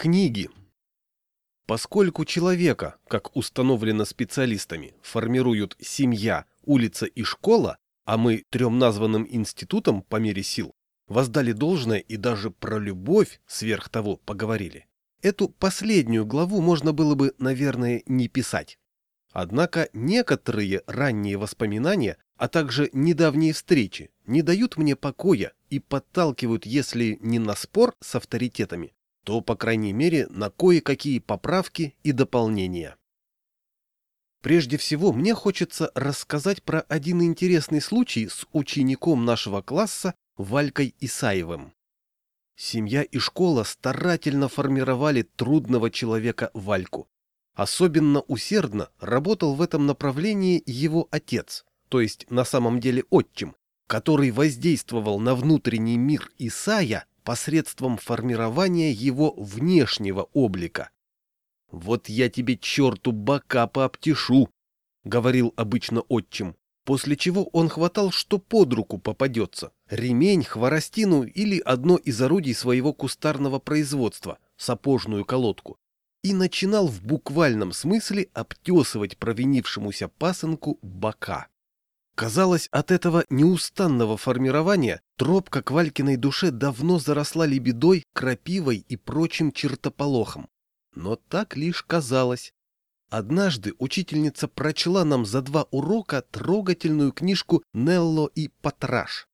Книги. Поскольку человека, как установлено специалистами, формируют семья, улица и школа, а мы трем названным институтам по мере сил воздали должное и даже про любовь сверх того поговорили, эту последнюю главу можно было бы, наверное, не писать. Однако некоторые ранние воспоминания, а также недавние встречи не дают мне покоя и подталкивают, если не на спор с авторитетами, то, по крайней мере, на кое-какие поправки и дополнения. Прежде всего, мне хочется рассказать про один интересный случай с учеником нашего класса Валькой Исаевым. Семья и школа старательно формировали трудного человека Вальку. Особенно усердно работал в этом направлении его отец, то есть на самом деле отчим, который воздействовал на внутренний мир Исая посредством формирования его внешнего облика. «Вот я тебе, черту, бока пообтешу», — говорил обычно отчим, после чего он хватал, что под руку попадется, ремень, хворостину или одно из орудий своего кустарного производства, сапожную колодку, и начинал в буквальном смысле обтесывать провинившемуся пасынку бока. Казалось, от этого неустанного формирования тропка к Валькиной душе давно заросла лебедой, крапивой и прочим чертополохом. Но так лишь казалось. Однажды учительница прочла нам за два урока трогательную книжку «Нелло и Патраш».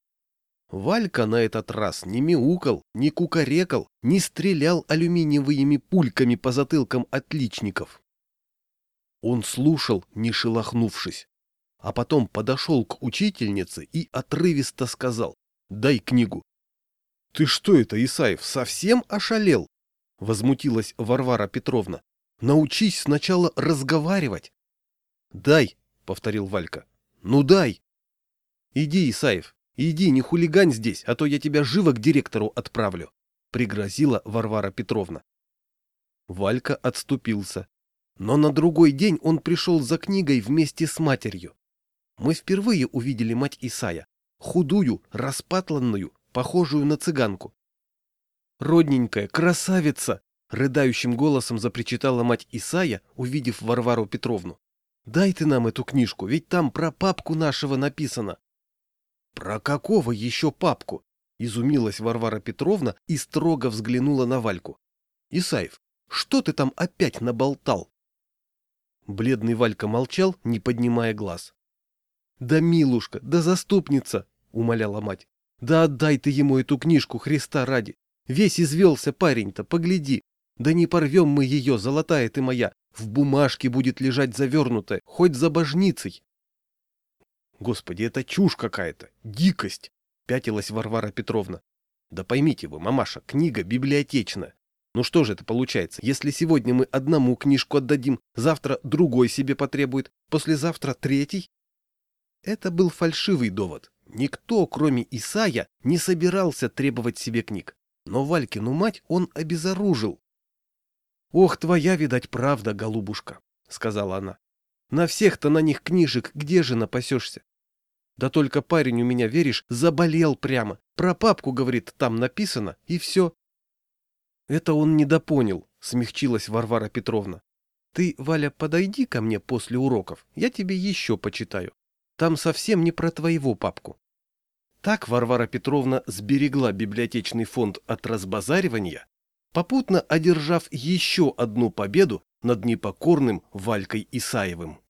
Валька на этот раз не мяукал, не кукарекал, не стрелял алюминиевыми пульками по затылкам отличников. Он слушал, не шелохнувшись, а потом подошел к учительнице и отрывисто сказал «Дай книгу». «Ты что это, Исаев, совсем ошалел?» — возмутилась Варвара Петровна. «Научись сначала разговаривать». «Дай», — повторил Валька. «Ну дай». «Иди, Исаев, иди, не хулигань здесь, а то я тебя живо к директору отправлю», — пригрозила Варвара Петровна. Валька отступился. Но на другой день он пришел за книгой вместе с матерью. Мы впервые увидели мать Исая, худую, распатланную, похожую на цыганку. «Родненькая, красавица!» — рыдающим голосом запричитала мать Исая, увидев Варвару Петровну. «Дай ты нам эту книжку, ведь там про папку нашего написано». «Про какого еще папку?» — изумилась Варвара Петровна и строго взглянула на Вальку. «Исаев, что ты там опять наболтал?» Бледный Валька молчал, не поднимая глаз. «Да, милушка, да заступница!» — умоляла мать. «Да отдай ты ему эту книжку, Христа ради! Весь извелся парень-то, погляди! Да не порвем мы ее, золотая ты моя! В бумажке будет лежать завернутая, хоть за божницей!» «Господи, это чушь какая-то! Дикость!» — пятилась Варвара Петровна. «Да поймите вы, мамаша, книга библиотечная. Ну что же это получается, если сегодня мы одному книжку отдадим, завтра другой себе потребует, послезавтра третий? Это был фальшивый довод. Никто, кроме Исая, не собирался требовать себе книг. Но Валькину мать он обезоружил. «Ох, твоя, видать, правда, голубушка», — сказала она. «На всех-то на них книжек где же напасешься? Да только парень у меня, веришь, заболел прямо. Про папку, говорит, там написано, и все». «Это он недопонял», — смягчилась Варвара Петровна. «Ты, Валя, подойди ко мне после уроков, я тебе еще почитаю. Там совсем не про твоего папку. Так Варвара Петровна сберегла библиотечный фонд от разбазаривания, попутно одержав еще одну победу над непокорным Валькой Исаевым.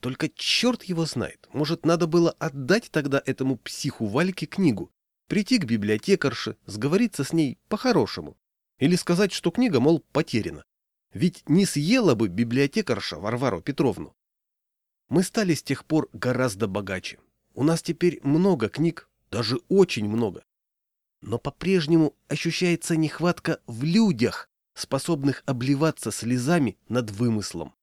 Только черт его знает, может, надо было отдать тогда этому психу Вальке книгу, прийти к библиотекарше, сговориться с ней по-хорошему, или сказать, что книга, мол, потеряна. Ведь не съела бы библиотекарша Варвару Петровну. Мы стали с тех пор гораздо богаче. У нас теперь много книг, даже очень много. Но по-прежнему ощущается нехватка в людях, способных обливаться слезами над вымыслом.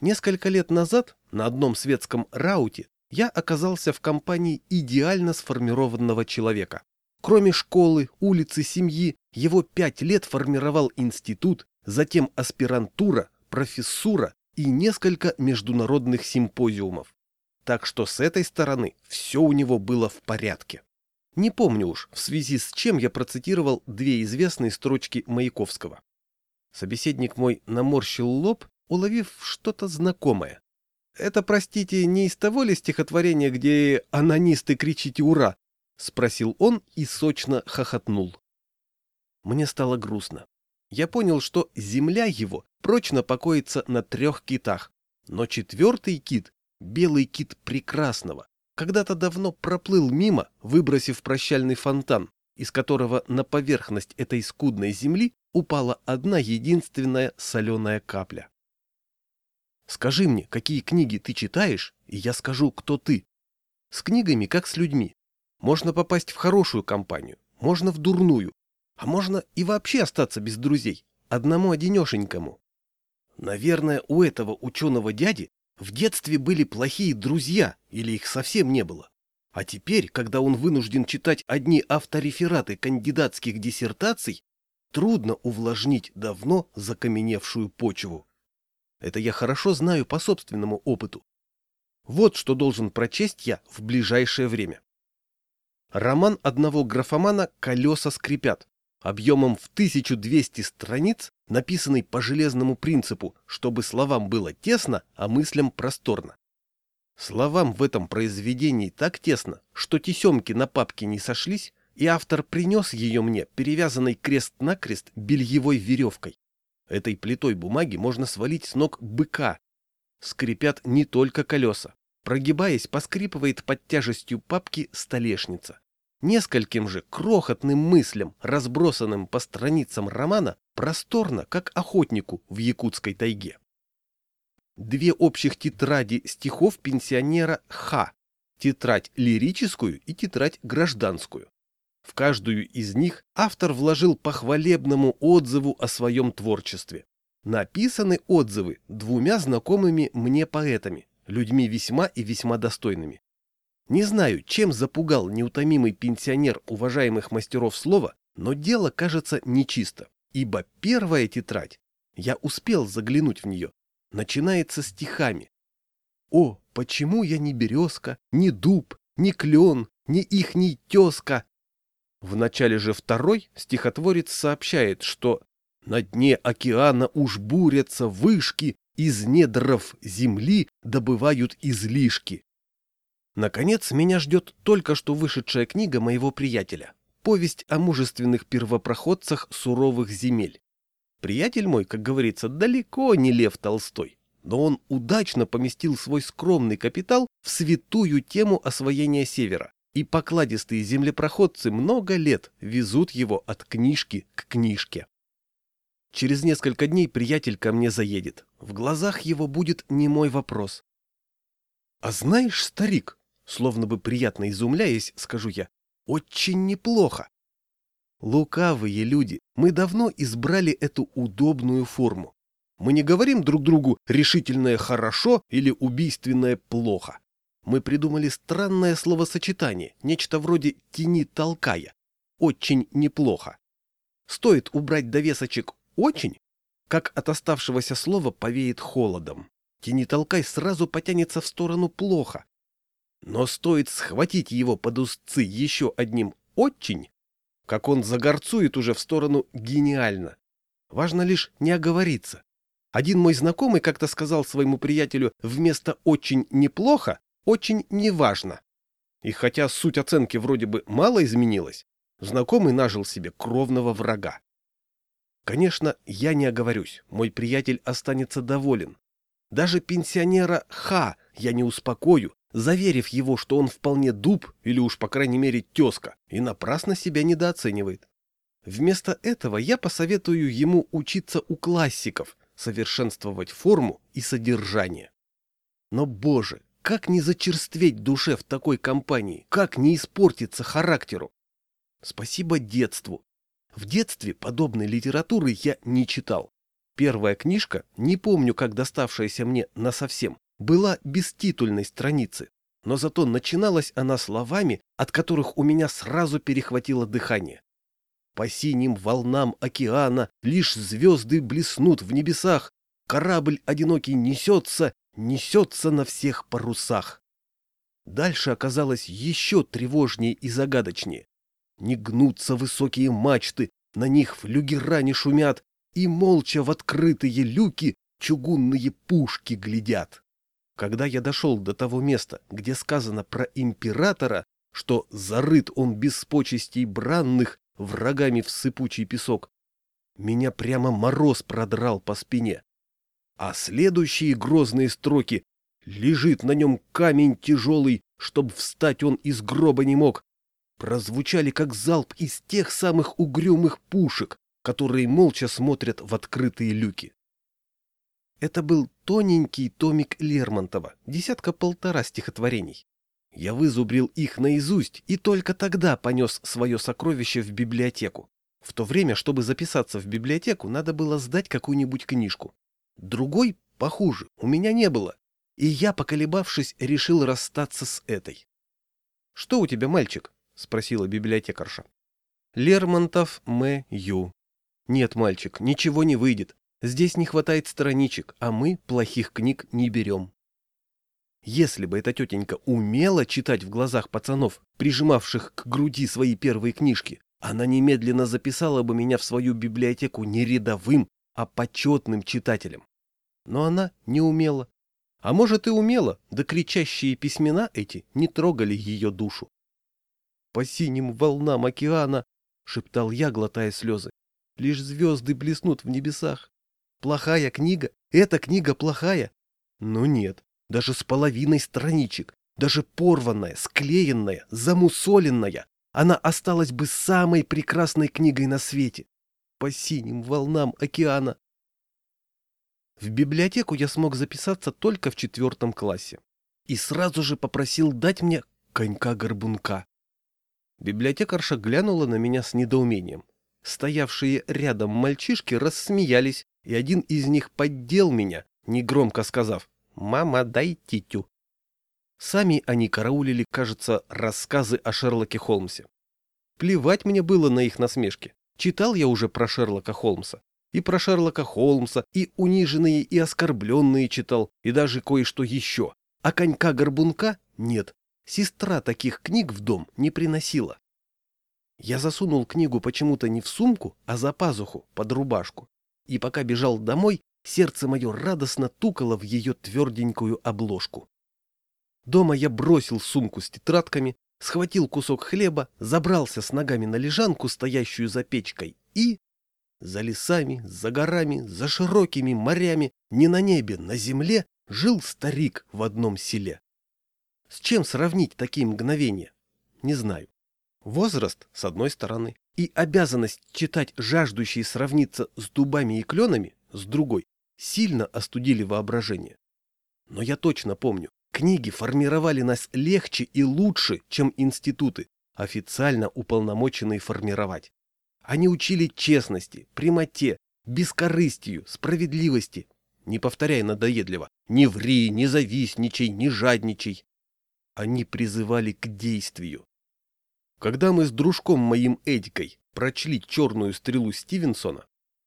Несколько лет назад на одном светском рауте я оказался в компании идеально сформированного человека. Кроме школы, улицы, семьи, его пять лет формировал институт, затем аспирантура, профессура и несколько международных симпозиумов. Так что с этой стороны все у него было в порядке. Не помню уж, в связи с чем я процитировал две известные строчки Маяковского. Собеседник мой наморщил лоб, уловив что-то знакомое. «Это, простите, не из того ли стихотворения, где анонисты кричите «Ура»?» — спросил он и сочно хохотнул. Мне стало грустно. Я понял, что земля его прочно покоится на трех китах, но четвертый кит, белый кит прекрасного, когда-то давно проплыл мимо, выбросив прощальный фонтан, из которого на поверхность этой скудной земли упала одна единственная соленая капля. Скажи мне, какие книги ты читаешь, и я скажу, кто ты. С книгами, как с людьми. Можно попасть в хорошую компанию, можно в дурную, а можно и вообще остаться без друзей, одному-одинешенькому. Наверное, у этого ученого дяди в детстве были плохие друзья, или их совсем не было. А теперь, когда он вынужден читать одни авторефераты кандидатских диссертаций, трудно увлажнить давно закаменевшую почву. Это я хорошо знаю по собственному опыту. Вот что должен прочесть я в ближайшее время. Роман одного графомана «Колеса скрипят», объемом в 1200 страниц, написанный по железному принципу, чтобы словам было тесно, а мыслям просторно. Словам в этом произведении так тесно, что тесемки на папке не сошлись, и автор принес ее мне, перевязанной крест-накрест бельевой веревкой. Этой плитой бумаги можно свалить с ног быка. Скрипят не только колеса. Прогибаясь, поскрипывает под тяжестью папки столешница. Нескольким же крохотным мыслям, разбросанным по страницам романа, просторно, как охотнику в якутской тайге. Две общих тетради стихов пенсионера Х. Тетрадь лирическую и тетрадь гражданскую. В каждую из них автор вложил по хвалебному отзыву о своем творчестве. Написаны отзывы двумя знакомыми мне поэтами, людьми весьма и весьма достойными. Не знаю, чем запугал неутомимый пенсионер уважаемых мастеров слова, но дело кажется нечисто, ибо первая тетрадь, я успел заглянуть в нее, начинается стихами. «О, почему я не березка, не дуб, не клен, не ихний тезка, в начале же второй стихотворец сообщает, что «на дне океана уж бурятся вышки, из недров земли добывают излишки». Наконец, меня ждет только что вышедшая книга моего приятеля «Повесть о мужественных первопроходцах суровых земель». Приятель мой, как говорится, далеко не Лев Толстой, но он удачно поместил свой скромный капитал в святую тему освоения Севера и покладистые землепроходцы много лет везут его от книжки к книжке. Через несколько дней приятель ко мне заедет. В глазах его будет не мой вопрос. «А знаешь, старик, словно бы приятно изумляясь, скажу я, очень неплохо. Лукавые люди, мы давно избрали эту удобную форму. Мы не говорим друг другу решительное «хорошо» или убийственное «плохо». Мы придумали странное словосочетание, нечто вроде «тени толкая». Очень неплохо. Стоит убрать довесочек «очень», как от оставшегося слова повеет холодом. Тени толкай сразу потянется в сторону плохо. Но стоит схватить его под узцы еще одним «очень», как он загорцует уже в сторону гениально. Важно лишь не оговориться. Один мой знакомый как-то сказал своему приятелю вместо «очень неплохо» очень неважно. И хотя суть оценки вроде бы мало изменилась, знакомый нажил себе кровного врага. Конечно, я не оговорюсь, мой приятель останется доволен. Даже пенсионера Ха я не успокою, заверив его, что он вполне дуб или уж по крайней мере тезка, и напрасно себя недооценивает. Вместо этого я посоветую ему учиться у классиков, совершенствовать форму и содержание. Но, боже, как не зачерстветь душе в такой компании? Как не испортиться характеру? Спасибо детству. В детстве подобной литературы я не читал. Первая книжка, не помню, как доставшаяся мне насовсем, была без титульной страницы, но зато начиналась она словами, от которых у меня сразу перехватило дыхание. По синим волнам океана лишь звезды блеснут в небесах, корабль одинокий несется, несется на всех парусах. Дальше оказалось еще тревожнее и загадочнее. Не гнутся высокие мачты, на них флюгера не шумят, и молча в открытые люки чугунные пушки глядят. Когда я дошел до того места, где сказано про императора, что зарыт он без почестей бранных врагами в сыпучий песок, меня прямо мороз продрал по спине. А следующие грозные строки «Лежит на нем камень тяжелый, чтоб встать он из гроба не мог», прозвучали как залп из тех самых угрюмых пушек, которые молча смотрят в открытые люки. Это был тоненький томик Лермонтова, десятка-полтора стихотворений. Я вызубрил их наизусть и только тогда понес свое сокровище в библиотеку. В то время, чтобы записаться в библиотеку, надо было сдать какую-нибудь книжку. Другой, похуже, у меня не было, и я, поколебавшись, решил расстаться с этой. — Что у тебя, мальчик? — спросила библиотекарша. — Лермонтов М. Ю. — Нет, мальчик, ничего не выйдет. Здесь не хватает страничек, а мы плохих книг не берем. Если бы эта тетенька умела читать в глазах пацанов, прижимавших к груди свои первые книжки, она немедленно записала бы меня в свою библиотеку не рядовым, а почетным читателем. Но она не умела. А может и умела, да кричащие письмена эти не трогали ее душу. «По синим волнам океана», — шептал я, глотая слезы, — «лишь звезды блеснут в небесах. Плохая книга? Эта книга плохая? Ну нет, даже с половиной страничек, даже порванная, склеенная, замусоленная, она осталась бы самой прекрасной книгой на свете. По синим волнам океана. В библиотеку я смог записаться только в четвертом классе. И сразу же попросил дать мне конька-горбунка. Библиотекарша глянула на меня с недоумением. Стоявшие рядом мальчишки рассмеялись и один из них поддел меня, негромко сказав «Мама, дай титю». Сами они караулили, кажется, рассказы о Шерлоке Холмсе. Плевать мне было на их насмешки. Читал я уже про Шерлока Холмса. И про Шерлока Холмса, и униженные, и оскорбленные читал, и даже кое-что еще. А конька-горбунка нет. Сестра таких книг в дом не приносила. Я засунул книгу почему-то не в сумку, а за пазуху, под рубашку и пока бежал домой, сердце мое радостно тукало в ее тверденькую обложку. Дома я бросил сумку с тетрадками, схватил кусок хлеба, забрался с ногами на лежанку, стоящую за печкой, и... За лесами, за горами, за широкими морями, не на небе, на земле, жил старик в одном селе. С чем сравнить такие мгновения? Не знаю. Возраст, с одной стороны, и обязанность читать жаждущие сравниться с дубами и кленами, с другой, сильно остудили воображение. Но я точно помню, книги формировали нас легче и лучше, чем институты, официально уполномоченные формировать. Они учили честности, прямоте, бескорыстию, справедливости. Не повторяй надоедливо, не ври, не завистничай, не жадничай. Они призывали к действию. Когда мы с дружком моим Эдикой прочли черную стрелу Стивенсона,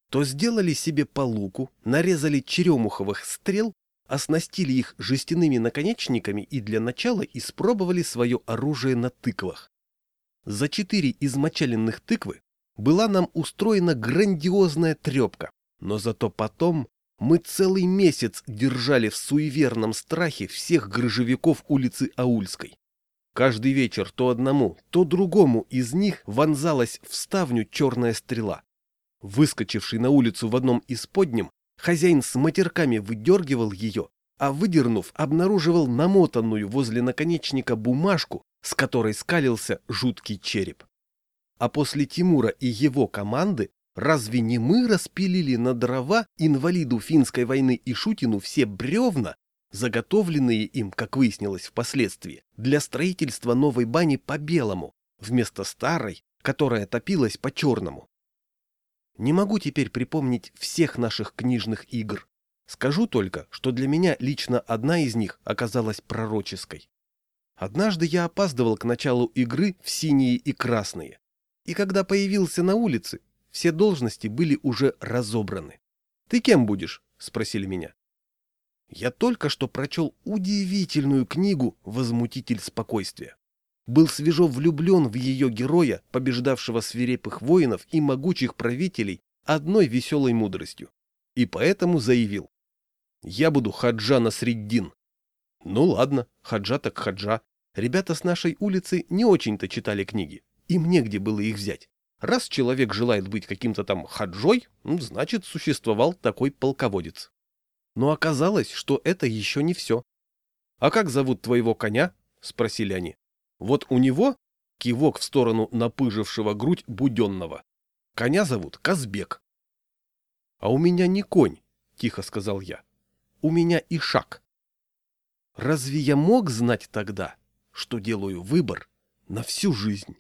то сделали себе по луку, нарезали черемуховых стрел, оснастили их жестяными наконечниками и для начала испробовали свое оружие на тыквах. За четыре измочаленных тыквы была нам устроена грандиозная трепка, но зато потом мы целый месяц держали в суеверном страхе всех грыжевиков улицы Аульской. Каждый вечер то одному, то другому из них вонзалась в ставню черная стрела. Выскочивший на улицу в одном из подням, хозяин с матерками выдергивал ее, а выдернув, обнаруживал намотанную возле наконечника бумажку, с которой скалился жуткий череп. А после Тимура и его команды разве не мы распилили на дрова инвалиду финской войны и Шутину все бревна, заготовленные им, как выяснилось впоследствии, для строительства новой бани по-белому, вместо старой, которая топилась по-черному. Не могу теперь припомнить всех наших книжных игр. Скажу только, что для меня лично одна из них оказалась пророческой. Однажды я опаздывал к началу игры в синие и красные. И когда появился на улице, все должности были уже разобраны. «Ты кем будешь?» – спросили меня. Я только что прочел удивительную книгу «Возмутитель спокойствия». Был свежо влюблен в ее героя, побеждавшего свирепых воинов и могучих правителей одной веселой мудростью. И поэтому заявил. Я буду Хаджа Насреддин. Ну ладно, Хаджа так Хаджа. Ребята с нашей улицы не очень-то читали книги. Им негде было их взять. Раз человек желает быть каким-то там хаджой, ну, значит, существовал такой полководец. Но оказалось, что это еще не все. «А как зовут твоего коня?» — спросили они. «Вот у него...» — кивок в сторону напыжившего грудь буденного. «Коня зовут Казбек». «А у меня не конь», — тихо сказал я. «У меня ишак». Разве я мог знать тогда, что делаю выбор на всю жизнь?